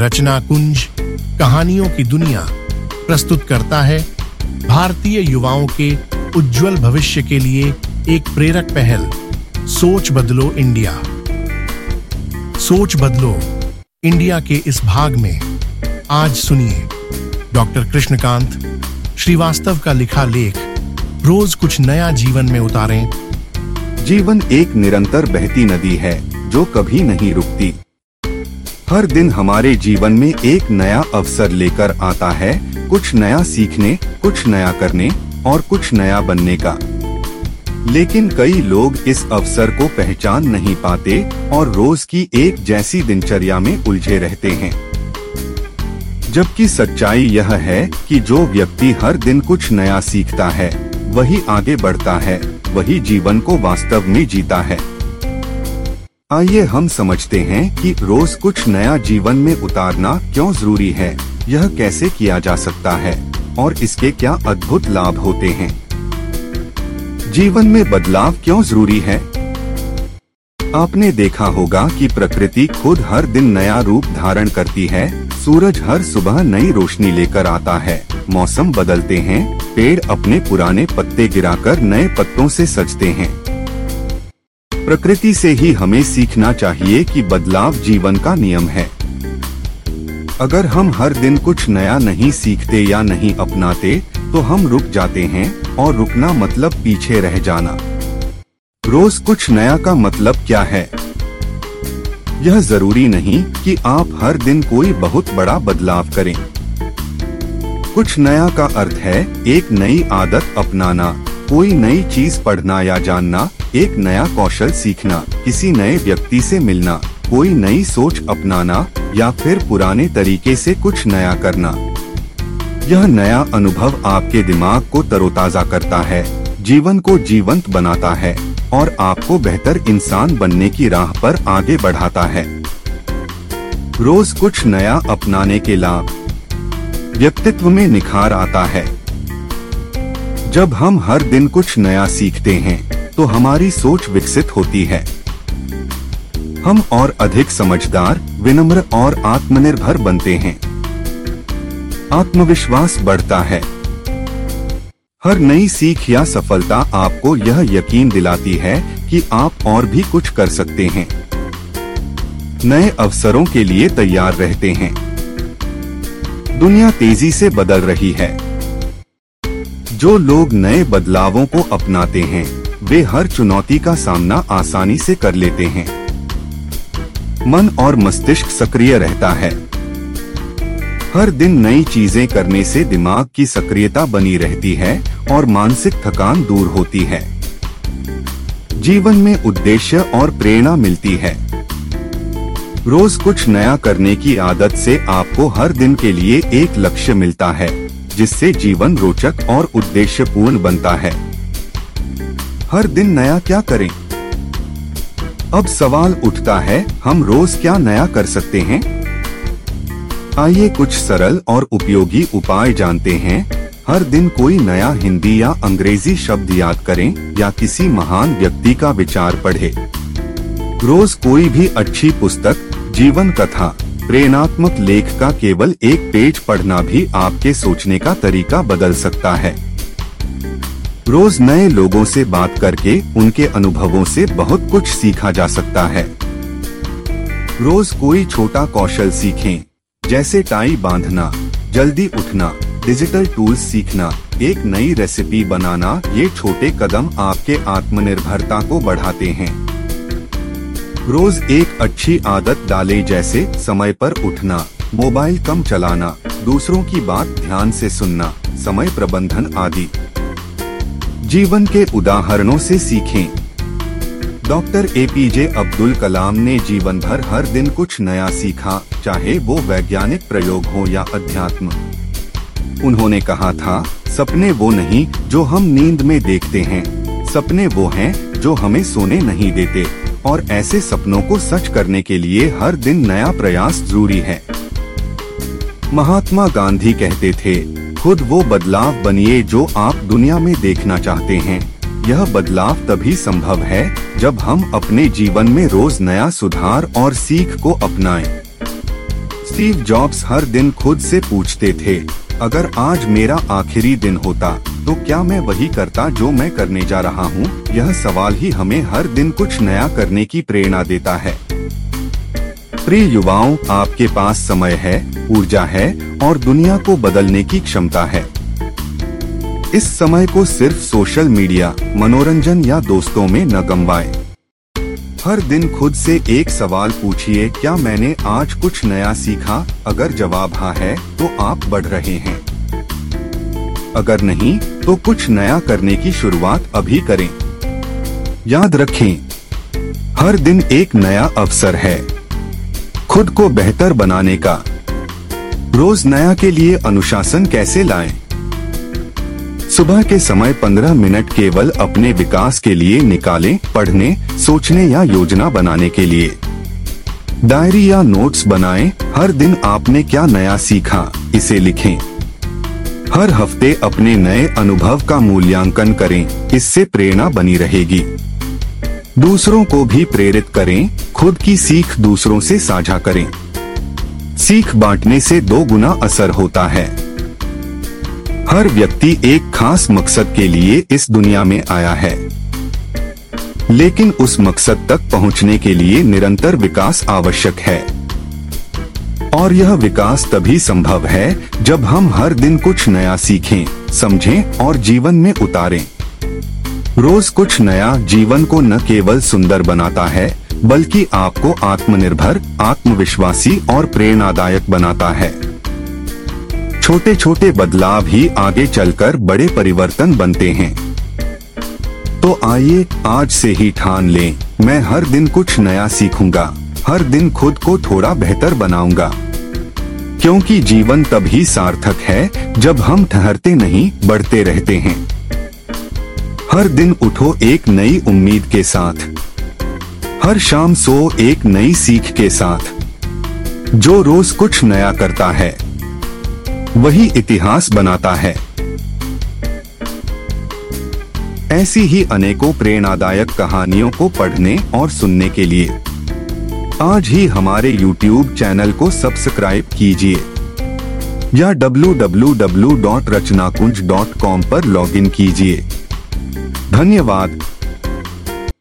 रचना कुंज कहानियों की दुनिया प्रस्तुत करता है भारतीय युवाओं के उज्जवल भविष्य के लिए एक प्रेरक पहल, सोच बदलो इंडिया। सोच बदलो इंडिया के इस भाग में आज सुनिए डॉक्टर कृष्णकांत श्रीवास्तव का लिखा लेख, रोज कुछ नया जीवन में उतारें। जीवन एक निरंतर बहती नदी है, जो कभी नहीं रुकती। हर दिन हमारे जीवन में एक नया अवसर लेकर आता है, कुछ नया सीखने, कुछ नया करने और कुछ नया बनने का। लेकिन कई लोग इस अवसर को पहचान नहीं पाते और रोज की एक जैसी दिनचर्या में उलझे रहते हैं। जबकि सच्चाई यह है कि जो व्यक्ति हर दिन कुछ नया सीखता है, वही आगे बढ़ता है, वही जीवन को वास्तव में जीता है। आइए हम समझते हैं कि रोज कुछ नया जीवन में उतारना क्यों ज़रूरी है, यह कैसे किया जा सकता है, और इसके क्या अद्भुत लाभ होते हैं। जीवन में बदलाव क्यों ज़रूरी है? आपने देखा होगा कि प्रकृति खुद हर दिन नया रूप धारण करती है, सूरज हर सुबह नई रोशनी लेकर आता है, मौसम बदलते हैं, पेड़ अपने पुराने पत्ते गिराकर नए पत्तों से सजते हैं। प्रकृति से ही हमें सीखना चाहिए कि बदलाव जीवन का नियम है। अगर हम हर दिन कुछ नया नहीं सीखते या नहीं अपनाते तो हम रुक जाते हैं और रुकना मतलब पीछे रह जाना। रोज कुछ नया का मतलब क्या है? यह ज़रूरी नहीं कि आप हर दिन कोई बहुत बड़ा बदलाव करें। कुछ नया का अर्थ है एक नई आदत अपनाना, कोई नई चीज़ पढ़ना या जानना एक नया कौशल सीखना, किसी नए व्यक्ति से मिलना, कोई नई सोच अपनाना, या फिर पुराने तरीके से कुछ नया करना। यह नया अनुभव आपके दिमाग को तरोताजा करता है, जीवन को जीवंत बनाता है, और आपको बेहतर इंसान बनने की राह पर आगे बढ़ाता है। रोज कुछ नया अपनाने के लाभ। व्यक्तित्व में निखार आता है। जब हम हर दिन कुछ नया सीखते हैं तो हमारी सोच विकसित होती है। हम और अधिक समझदार, विनम्र और आत्मनिर्भर बनते हैं। आत्मविश्वास बढ़ता है। हर नई सीख या सफलता आपको यह यकीन दिलाती है कि आप और भी कुछ कर सकते हैं। नए अवसरों के लिए तैयार रहते हैं। दुनिया तेज़ी से बदल रही है। जो लोग नए बदलावों को अपनाते हैं वे हर चुनौती का सामना आसानी से कर लेते हैं। मन और मस्तिष्क सक्रिय रहता है। हर दिन नई चीज़ें करने से दिमाग की सक्रियता बनी रहती है और मानसिक थकान दूर होती है। जीवन में उद्देश्य और प्रेरणा मिलती है। रोज कुछ नया करने की आदत से आपको हर दिन के लिए एक लक्ष्य मिलता है, जिससे जीवन रोचक और उद्देश्यपूर्ण बनता है। हर दिन नया क्या करें? अब सवाल उठता है, हम रोज क्या नया कर सकते हैं? आइए कुछ सरल और उपयोगी उपाय जानते हैं। हर दिन कोई नया हिंदी या अंग्रेज़ी शब्द याद करें या किसी महान व्यक्ति का विचार पढ़े। रोज कोई भी अच्छी पुस्तक, जीवन कथा, प्रेरणात्मक लेख का केवल एक पेज पढ़ना भी आपके सोचने का तरीका बदल सकता है। रोज नए लोगों से बात करके उनके अनुभवों से बहुत कुछ सीखा जा सकता है। रोज कोई छोटा कौशल सीखें, जैसे टाई बांधना, जल्दी उठना, डिजिटल टूल्स सीखना, एक नई रेसिपी बनाना, ये छोटे कदम आपके आत्मनिर्भरता को बढ़ाते हैं। रोज एक अच्छी आदत डालें जैसे समय पर उठना, मोबाइल कम चलाना, दूसरों की बात ध्यान से सुनना, समय प्रबंधन आदि। जीवन के उदाहरणों से सीखें। डॉक्टर एपीजे अब्दुल कलाम ने जीवन भर हर दिन कुछ नया सीखा, चाहे वो वैज्ञानिक प्रयोग हो या अध्यात्म। उन्होंने कहा था, सपने वो नहीं जो हम नींद में देखते हैं। सपने वो हैं जो हमें सोने नहीं देते। और ऐसे सपनों को सच करने के लिए हर दिन नया प्रयास ज़रूरी है। महात्मा गांधी कहते थे खुद वो बदलाव बनिए जो आप दुनिया में देखना चाहते हैं। यह बदलाव तभी संभव है जब हम अपने जीवन में रोज नया सुधार और सीख को अपनाएँ। स्टीव जॉब्स हर दिन खुद से पूछते थे, अगर आज मेरा आखिरी दिन होता तो क्या मैं वही करता जो मैं करने जा रहा हूँ? यह सवाल ही हमें हर दिन कुछ नया करने की प्रेरणा देता है। प्रिय युवाओं, आपके पास समय है, ऊर्जा है और दुनिया को बदलने की क्षमता है। इस समय को सिर्फ़ सोशल मीडिया, मनोरंजन या दोस्तों में न गंवाएँ। हर दिन खुद से एक सवाल पूछिए, क्या मैंने आज कुछ नया सीखा? अगर जवाब हाँ है तो आप बढ़ रहे हैं। अगर नहीं तो कुछ नया करने की शुरुआत अभी करें। याद रखें, हर दिन एक नया अवसर है। खुद को बेहतर बनाने का। रोज नया के लिए अनुशासन कैसे लाएँ? सुबह के समय 15 मिनट केवल अपने विकास के लिए निकालें, पढ़ने, सोचने या योजना बनाने के लिए। डायरी या नोट्स बनाएँ, हर दिन आपने क्या नया सीखा, इसे लिखें। हर हफ़्ते अपने नए अनुभव का मूल्यांकन करें, इससे प्रेरणा बनी रहेगी। दूसरों को भी प्रेरित करें खुद की सीख दूसरों से साझा करें। सीख बांटने से दो गुना असर होता है। हर व्यक्ति एक खास मकसद के लिए इस दुनिया में आया है। लेकिन उस मकसद तक पहुँचने के लिए निरंतर विकास आवश्यक है। और यह विकास तभी संभव है जब हम हर दिन कुछ नया सीखें, समझें और जीवन में उतारें। रोज कुछ नया जीवन को न केवल सुंदर बनाता है बल्कि आपको आत्मनिर्भर, आत्मविश्वासी और प्रेरणादायक बनाता है। छोटे छोटे बदलाव ही आगे चलकर बड़े परिवर्तन बनते हैं। तो आइए आज से ही ठान लें, मैं हर दिन कुछ नया सीखूँगा, हर दिन खुद को थोड़ा बेहतर बनाऊँगा। क्योंकि जीवन तभी सार्थक है, जब हम ठहरते नहीं, बढ़ते रहते हैं। हर दिन उठो एक नई उम्मीद के साथ। हर शाम सो एक नई सीख के साथ। जो रोज कुछ नया करता है, वही इतिहास बनाता है। ऐसी ही अनेकों प्रेरणादायक कहानियों को पढ़ने और सुनने के लिए, आज ही हमारे YouTube चैनल को सब्सक्राइब कीजिए। या www.rachnakunj.com पर लॉगिन कीजिए। धन्यवाद।